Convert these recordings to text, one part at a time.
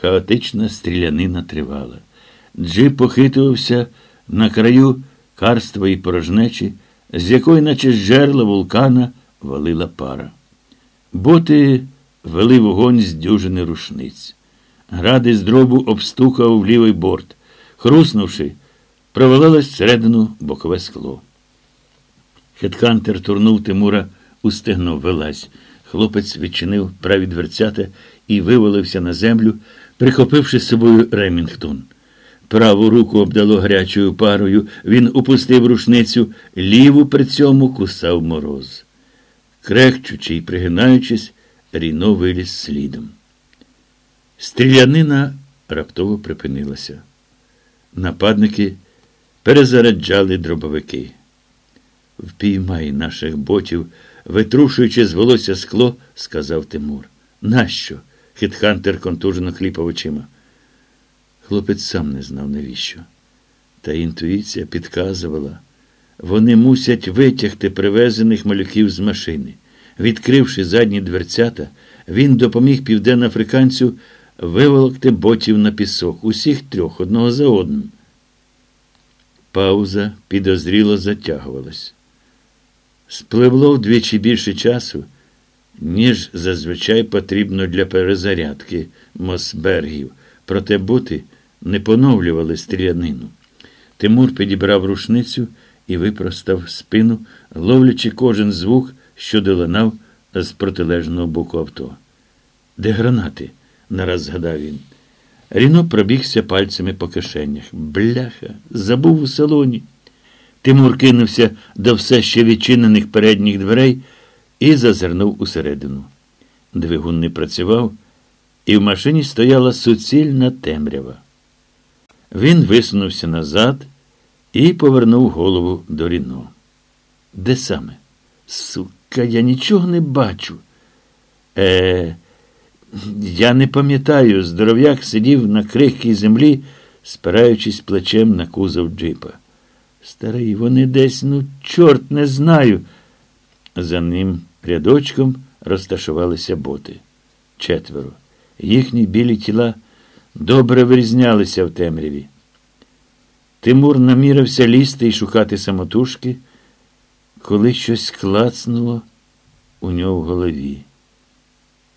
Хаотична стрілянина тривала. Джип похитувався на краю карстової порожнечі, з якої, наче з жерла вулкана, валила пара. Боти вели вогонь з дюжини рушниць. Гради з дробу обстукав в лівий борт. Хруснувши, провалилось всередину бокове скло. Хетхантер турнув Тимура у стегно вилазь. Хлопець відчинив праві дверцята і вивалився на землю, прихопивши з собою Ремінгтон. Праву руку обдало гарячою парою, він упустив рушницю, ліву при цьому кусав мороз. Крехчучи й пригинаючись, Ріно виліз слідом. Стрілянина раптово припинилася. Нападники перезаряджали дробовики. Впіймай наших ботів, витрушуючи з волосся скло, сказав Тимур. Нащо? Хітхантер контужено кліпав очима. Хлопець сам не знав, навіщо. Та інтуїція підказувала. Вони мусять витягти привезених малюків з машини. Відкривши задні дверцята, він допоміг південноафриканцю виволокти ботів на пісок, усіх трьох одного за одним. Пауза підозріло затягувалась. Спливло вдвічі більше часу, ніж зазвичай потрібно для перезарядки Мосбергів, проте боти не поновлювали стрілянину. Тимур підібрав рушницю і випростав спину, ловлячи кожен звук, що долинав з протилежного боку авто. Де гранати? нараз згадав він. Ріно пробігся пальцями по кишенях. Бляха, забув у салоні. Тимур кинувся до все ще відчинених передніх дверей і зазирнув усередину. Двигун не працював, і в машині стояла суцільна темрява. Він висунувся назад і повернув голову до Ріно. Де саме? Сука, я нічого не бачу. Е, я не пам'ятаю, здоров'як сидів на крихкій землі, спираючись плечем на кузов джипа. Старий, вони десь, ну, чорт не знаю. За ним рядочком розташувалися боти. Четверо. Їхні білі тіла добре вирізнялися в темряві. Тимур намірився лізти і шукати самотужки, коли щось клацнуло у нього в голові.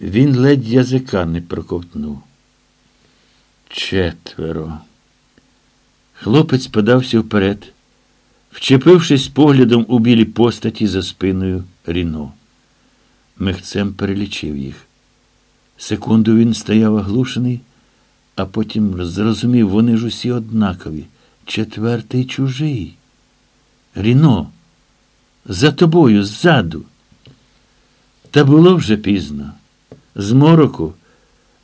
Він ледь язика не проковтнув. Четверо. Хлопець подався вперед, вчепившись поглядом у білі постаті за спиною Ріно. Мехцем перелічив їх. Секунду він стояв оглушений, а потім зрозумів, вони ж усі однакові. Четвертий чужий. Ріно, за тобою, ззаду. Та було вже пізно. З мороку,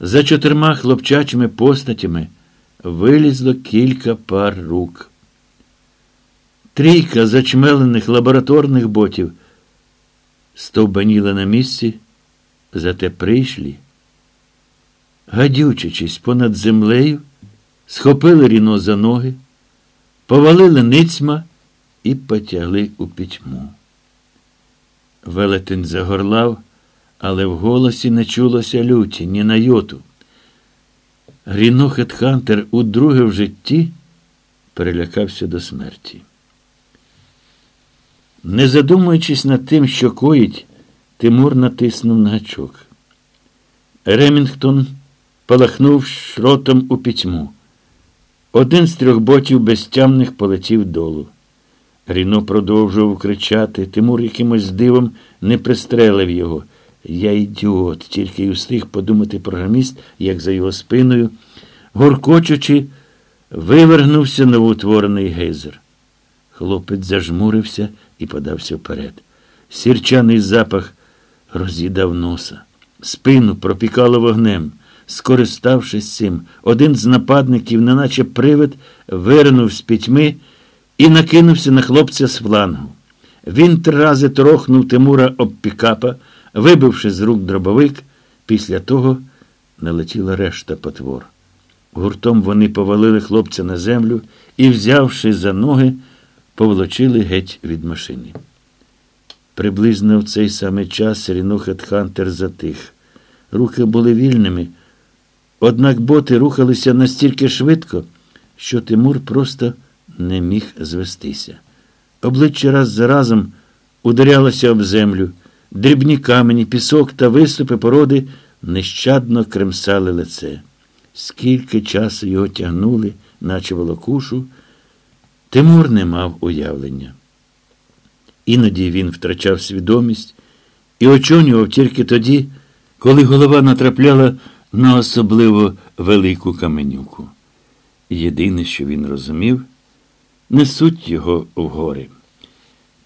за чотирма хлопчачими постатями, вилізло кілька пар рук. Трійка зачмелених лабораторних ботів стовбаніла на місці, зате прийшлі, гадючичись понад землею, схопили ріно за ноги, повалили ницьма і потягли у пітьму. Велетень загорлав, але в голосі не чулося люті, ні на йоту. Ріно Хетхантер удруге в житті перелякався до смерті. Не задумуючись над тим, що коїть, Тимур натиснув на гачок. Ремінгтон палахнув шротом у пітьму. Один з трьох ботів безтямних полетів долу. Ріно продовжував кричати. Тимур якимось дивом не пристрелив його. Я ідіот, тільки й устиг подумати програміст, як за його спиною, горкочучи, вивергнувся новоутворений гейзер. Хлопець зажмурився і подався вперед. Сірчаний запах роз'їдав носа. Спину пропікало вогнем. Скориставшись цим, один з нападників, неначе привид, виринув з пітьми і накинувся на хлопця з флангу. Він три рази торохнув Тимура об пікапа, вибивши з рук дробовик, після того налетіла решта потвор. Гуртом вони повалили хлопця на землю і, взявши за ноги, поволочили геть від машини. Приблизно в цей самий час Рінохет Хантер затих. Руки були вільними, Однак боти рухалися настільки швидко, що Тимур просто не міг звестися. Обличчя раз за разом ударялося об землю, дрібні камені, пісок та виступи породи нещадно кремсали лице. Скільки часу його тягнули, наче волокушу, Тимур не мав уявлення. Іноді він втрачав свідомість і очонював тільки тоді, коли голова натрапляла на особливо велику каменюку. Єдине, що він розумів, несуть його в гори.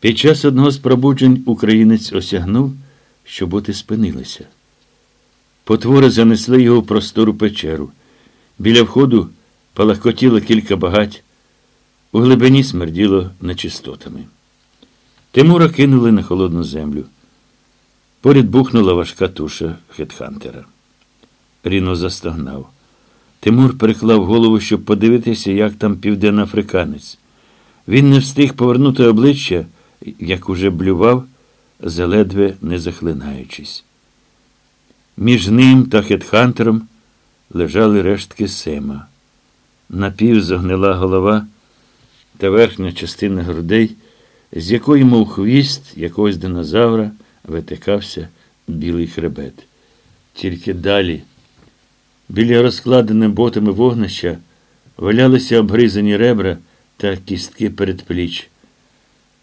Під час одного з пробуджень українець осягнув, що боти спинилися. Потвори занесли його в простору печеру. Біля входу палахкотіло кілька багать, у глибині смерділо нечистотами. Тимура кинули на холодну землю. Поряд бухнула важка туша хетхантера. Ріно застогнав. Тимур переклав голову, щоб подивитися, як там південноафриканець. Він не встиг повернути обличчя, як уже блював, заледве не захлинаючись. Між ним та хетхантером лежали рештки сема. Напівзогнила голова та верхня частина грудей, з якої, мов хвіст якогось динозавра, витикався білий хребет. Тільки далі, біля розкладеним ботами вогнища, валялися обгризані ребра та кістки передпліч.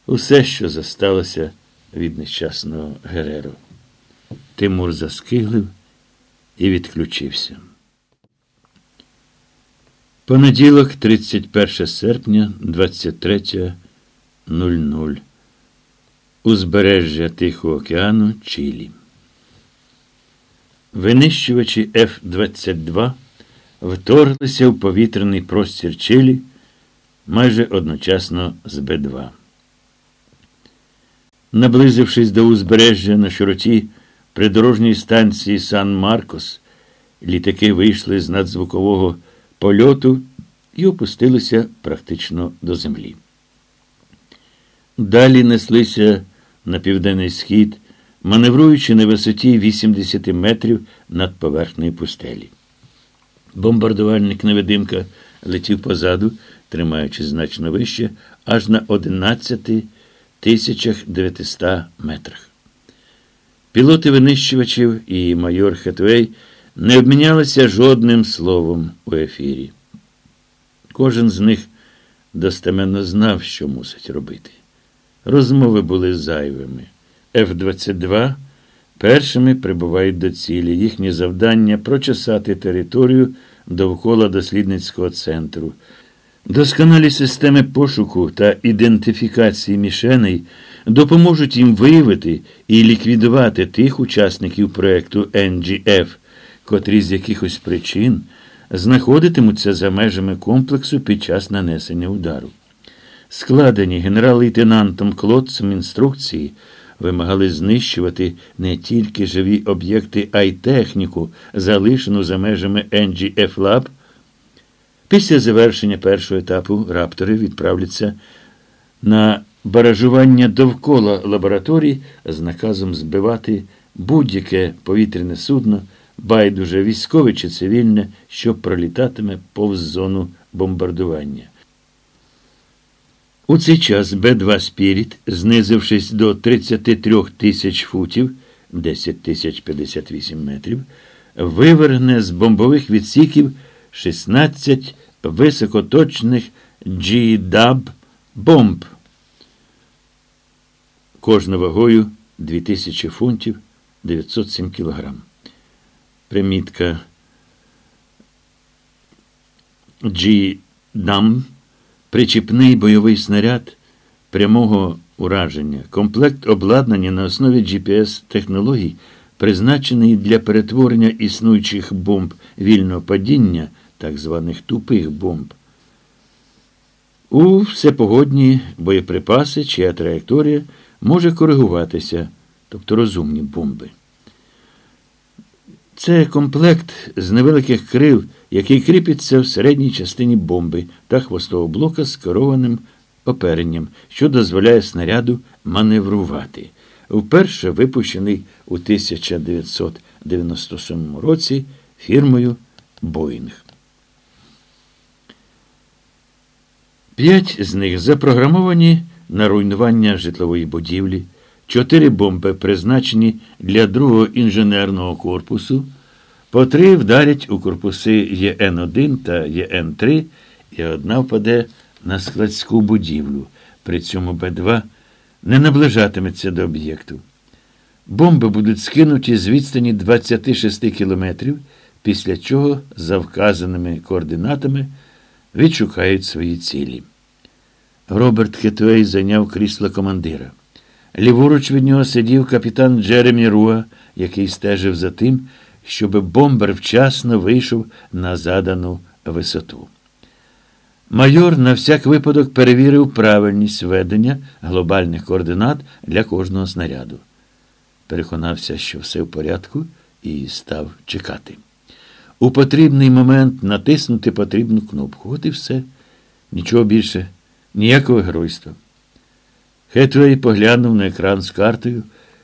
Усе, що засталося від нещасного Гереро. Тимур заскиглив і відключився. Понеділок, 31 серпня, 23.00. Узбережжя Тихого океану Чилі. Винищувачі Ф-22 вторглися в повітряний простір Чилі майже одночасно з Б-2. Наблизившись до узбережжя на широті придорожньої станції Сан Маркос, літаки вийшли з надзвукового польоту і опустилися практично до землі. Далі неслися на південний схід, маневруючи на висоті 80 метрів над поверхнею пустелі. Бомбардувальник невидимка летів позаду, тримаючи значно вище, аж на 11 тисячах 900 метрах. Пілоти винищувачів і майор Хетвей не обмінялися жодним словом у ефірі. Кожен з них достеменно знав, що мусить робити. Розмови були зайвими. Ф-22 першими прибувають до цілі. Їхнє завдання прочесати територію довкола дослідницького центру. Досконалі системи пошуку та ідентифікації мішеней допоможуть їм виявити і ліквідувати тих учасників проєкту NGF, котрі з якихось причин знаходитимуться за межами комплексу під час нанесення удару. Складені генерал-лейтенантом Клотцем інструкції вимагали знищувати не тільки живі об'єкти, а й техніку, залишену за межами NGF Lab. Після завершення першого етапу раптори відправляться на баражування довкола лабораторій з наказом збивати будь-яке повітряне судно, байдуже військове чи цивільне, що пролітатиме повз зону бомбардування. У цей час Б-2 Спіріт, знизившись до 33 тисяч футів, 10 тисяч 58 метрів, виверне з бомбових відсіків 16 високоточних G-Dub бомб. Кожна вагою 2000 фунтів 907 кілограм. Примітка G-Dam причіпний бойовий снаряд прямого ураження, комплект обладнання на основі GPS-технологій, призначений для перетворення існуючих бомб вільного падіння, так званих тупих бомб. У всепогодні боєприпаси, чия траєкторія може коригуватися, тобто розумні бомби. Це комплект з невеликих крил, який кріпиться в середній частині бомби та хвостового блока з керованим оперенням, що дозволяє снаряду маневрувати. Вперше випущений у 1997 році фірмою Боїнг. П'ять з них запрограмовані на руйнування житлової будівлі, чотири бомби призначені для другого інженерного корпусу, по три вдарять у корпуси ЄН1 та ЄН3, і одна впаде на складську будівлю. При цьому Б2 не наближатиметься до об'єкту. Бомби будуть скинуті з відстані 26 кілометрів, після чого, за вказаними координатами, відшукають свої цілі. Роберт Хетуей зайняв крісло командира. Ліворуч від нього сидів капітан Джеремі Руа, який стежив за тим, щоб бомбер вчасно вийшов на задану висоту. Майор на всяк випадок перевірив правильність ведення глобальних координат для кожного снаряду. Переконався, що все в порядку, і став чекати. У потрібний момент натиснути потрібну кнопку. От і все. Нічого більше, ніякого геройства. Хетвей поглянув на екран з картою,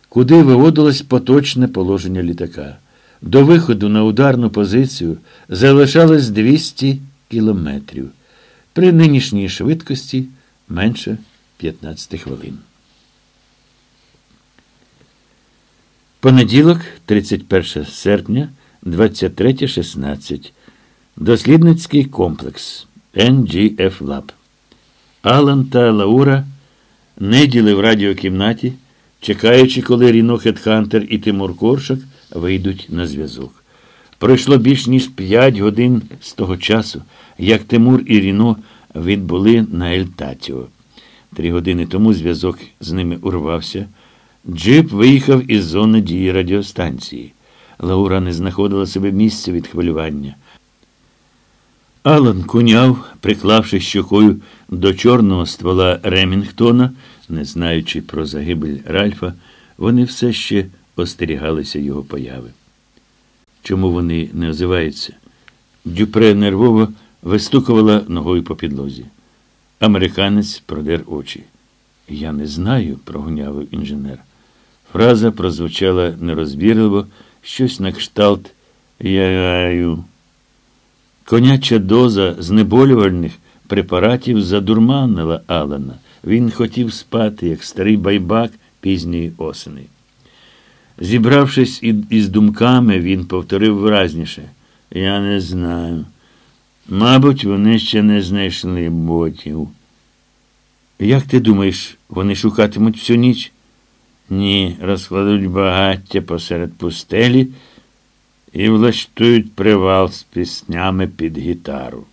куди виводилось поточне положення літака. До виходу на ударну позицію залишалось 200 кілометрів. При нинішній швидкості менше 15 хвилин. Понеділок, 31 серпня, 23.16. Дослідницький комплекс NGF Lab. Алан та Лаура неділи в радіокімнаті, чекаючи, коли Ріно Хетхантер і Тимур Коршак вийдуть на зв'язок. Пройшло більш ніж 5 годин з того часу, як Тимур і Ріно відбули на Ельтатіо. Три години тому зв'язок з ними урвався. Джип виїхав із зони дії радіостанції. Лаура не знаходила себе місця від хвилювання. Алан куняв, приклавши щокою до чорного ствола Ремінгтона, не знаючи про загибель Ральфа, вони все ще остерігалися його появи. Чому вони не озиваються? Дюпре нервово вистукувала ногою по підлозі. Американець продер очі. Я не знаю, прогнявив інженер. Фраза прозвучала нерозбірливо, щось на кшталт «Я-ю». Коняча доза знеболювальних препаратів задурманила Алана. Він хотів спати, як старий байбак пізньої осени. Зібравшись із думками, він повторив виразніше. Я не знаю. Мабуть, вони ще не знайшли ботів. Як ти думаєш, вони шукатимуть всю ніч? Ні, розкладуть багаття посеред пустелі і влаштують привал з піснями під гітару.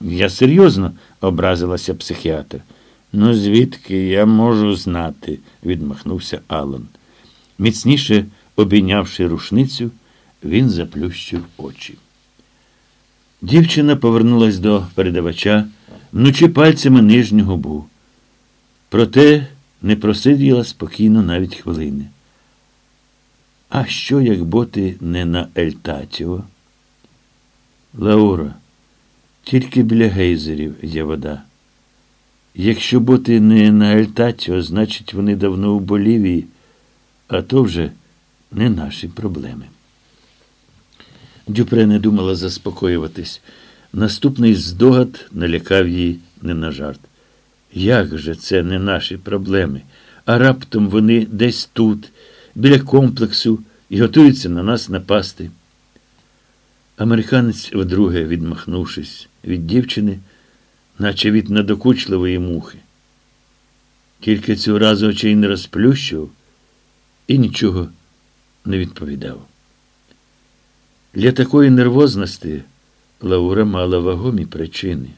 Я серйозно образилася психіатр. Ну, звідки я можу знати? відмахнувся Алан. Міцніше обійнявши рушницю, він заплющив очі. Дівчина повернулась до передавача, вночі пальцями нижню губу. Проте не просиділа спокійно навіть хвилини. А що, як боти не на Ельтатіо? Лаура, тільки біля гейзерів є вода. Якщо боти не на Ельтатіо, значить вони давно у Болівії, а то вже не наші проблеми. Дюпре не думала заспокоюватись. Наступний здогад налякав її не на жарт. Як же це не наші проблеми? А раптом вони десь тут, біля комплексу, і готуються на нас напасти. Американець, вдруге, відмахнувшись від дівчини, наче від надокучливої мухи. Тільки цього разу очей не розплющував і нічого не відповідав. Для такої нервозності Лаура мала вагомі причини.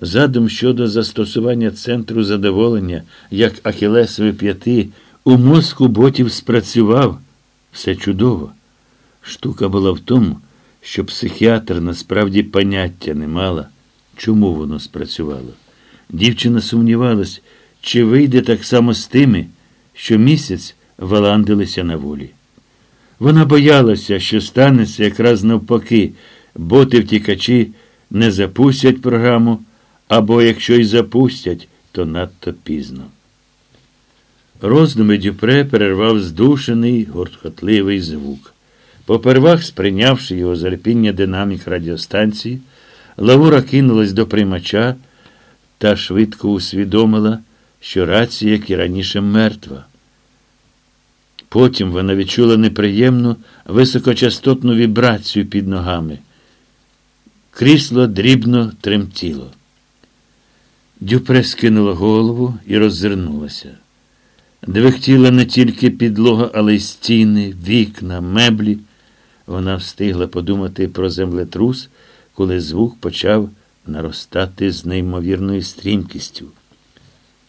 Задум щодо застосування центру задоволення як Ахілесові п'яти у мозку ботів спрацював все чудово. Штука була в тому, що психіатр насправді поняття не мала, чому воно спрацювало. Дівчина сумнівалась, чи вийде так само з тими, що місяць валандилися на волі. Вона боялася, що станеться якраз навпаки, боти втікачі не запустять програму, або якщо й запустять, то надто пізно. Роздуми Дюпре перервав здушений, гурткотливий звук. Попервах, сприйнявши його зарпіння динамік радіостанції, Лавура кинулась до приймача та швидко усвідомила, що рація, як і раніше, мертва. Потім вона відчула неприємну високочастотну вібрацію під ногами. Крісло дрібно тремтіло. Дюпре скинула голову і роззирнулася. Двихтіла не тільки підлога, але й стіни, вікна, меблі. Вона встигла подумати про землетрус, коли звук почав наростати з неймовірною стрімкістю.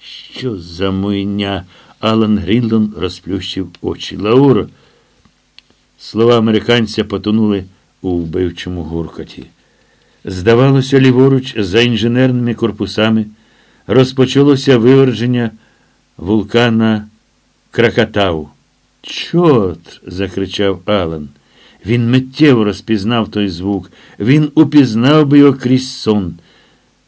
Що за муйня? Алан Грінлон розплющив очі. Лауро. Слова американця потонули у вбивчому гуркоті. Здавалося, ліворуч, за інженерними корпусами розпочалося виверження вулкана Кракатау. Чорт. закричав Алан. Він миттєво розпізнав той звук. Він упізнав би його крізь сон.